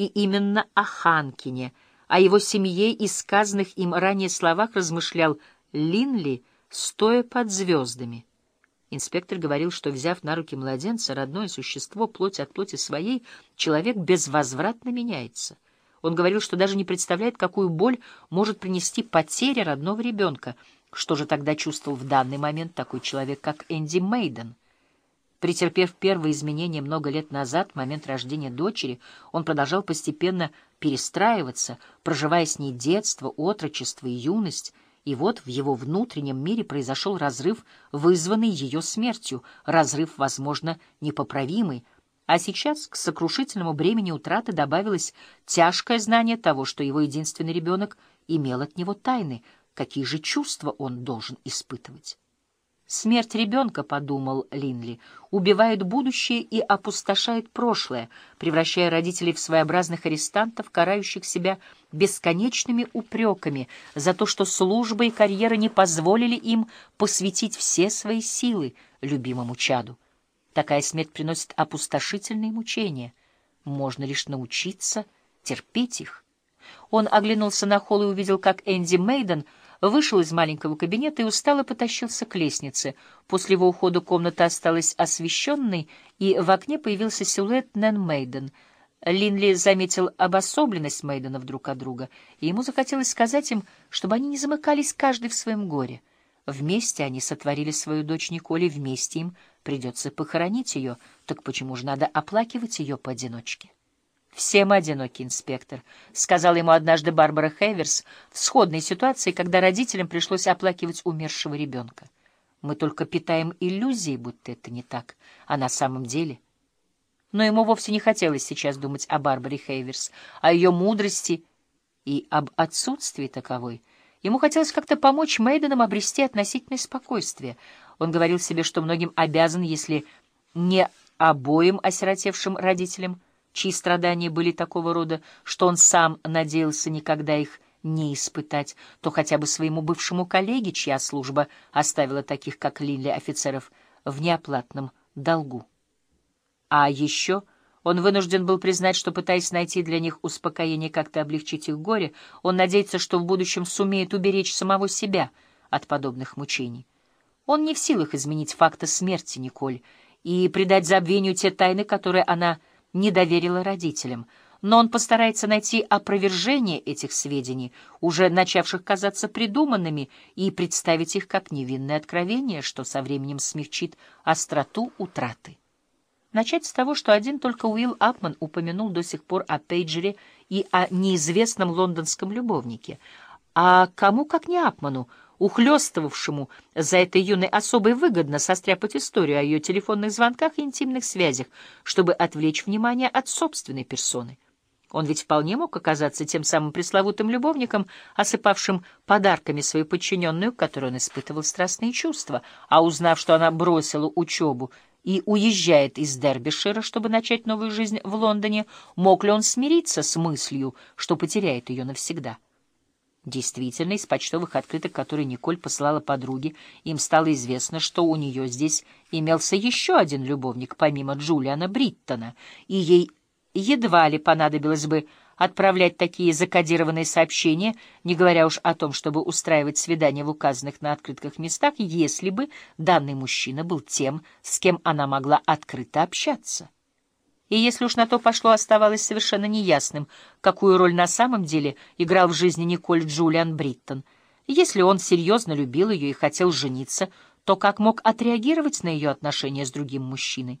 и именно о Ханкине, о его семье и сказанных им ранее словах размышлял Линли, стоя под звездами. Инспектор говорил, что, взяв на руки младенца, родное существо, плоть от плоти своей, человек безвозвратно меняется. Он говорил, что даже не представляет, какую боль может принести потеря родного ребенка. Что же тогда чувствовал в данный момент такой человек, как Энди Мейден? Претерпев первые изменения много лет назад, в момент рождения дочери, он продолжал постепенно перестраиваться, проживая с ней детство, отрочество и юность, и вот в его внутреннем мире произошел разрыв, вызванный ее смертью, разрыв, возможно, непоправимый, а сейчас к сокрушительному бремени утраты добавилось тяжкое знание того, что его единственный ребенок имел от него тайны, какие же чувства он должен испытывать. Смерть ребенка, — подумал Линли, — убивает будущее и опустошает прошлое, превращая родителей в своеобразных арестантов, карающих себя бесконечными упреками за то, что служба и карьера не позволили им посвятить все свои силы любимому чаду. Такая смерть приносит опустошительные мучения. Можно лишь научиться терпеть их. Он оглянулся на холл и увидел, как Энди Мейден — вышел из маленького кабинета и устало потащился к лестнице. После его ухода комната осталась освещенной, и в окне появился силуэт Нэн Мейден. Линли заметил обособленность Мейденов друг от друга, и ему захотелось сказать им, чтобы они не замыкались каждый в своем горе. Вместе они сотворили свою дочь Николе, вместе им придется похоронить ее, так почему же надо оплакивать ее поодиночке? «Всем одинокий инспектор», — сказала ему однажды Барбара Хейверс в сходной ситуации, когда родителям пришлось оплакивать умершего ребенка. «Мы только питаем иллюзии, будто это не так, а на самом деле...» Но ему вовсе не хотелось сейчас думать о Барбаре Хейверс, о ее мудрости и об отсутствии таковой. Ему хотелось как-то помочь Мейденам обрести относительное спокойствие. Он говорил себе, что многим обязан, если не обоим осиротевшим родителям, чьи страдания были такого рода, что он сам надеялся никогда их не испытать, то хотя бы своему бывшему коллеге, чья служба оставила таких, как Лилли, офицеров в неоплатном долгу. А еще он вынужден был признать, что, пытаясь найти для них успокоение, как-то облегчить их горе, он надеется, что в будущем сумеет уберечь самого себя от подобных мучений. Он не в силах изменить факта смерти Николь и придать забвению те тайны, которые она не доверила родителям, но он постарается найти опровержение этих сведений, уже начавших казаться придуманными, и представить их как невинное откровение, что со временем смягчит остроту утраты. Начать с того, что один только Уилл Апман упомянул до сих пор о Пейджере и о неизвестном лондонском любовнике. А кому, как не Апману, ухлёстывавшему за этой юной особой выгодно состряпать историю о ее телефонных звонках и интимных связях, чтобы отвлечь внимание от собственной персоны. Он ведь вполне мог оказаться тем самым пресловутым любовником, осыпавшим подарками свою подчиненную, которой он испытывал страстные чувства, а узнав, что она бросила учебу и уезжает из Дербишира, чтобы начать новую жизнь в Лондоне, мог ли он смириться с мыслью, что потеряет ее навсегда? Действительно, из почтовых открыток, которые Николь посылала подруге, им стало известно, что у нее здесь имелся еще один любовник, помимо Джулиана Бриттона, и ей едва ли понадобилось бы отправлять такие закодированные сообщения, не говоря уж о том, чтобы устраивать свидания в указанных на открытках местах, если бы данный мужчина был тем, с кем она могла открыто общаться. И если уж на то пошло, оставалось совершенно неясным, какую роль на самом деле играл в жизни Николь Джулиан Бриттон. Если он серьезно любил ее и хотел жениться, то как мог отреагировать на ее отношения с другим мужчиной?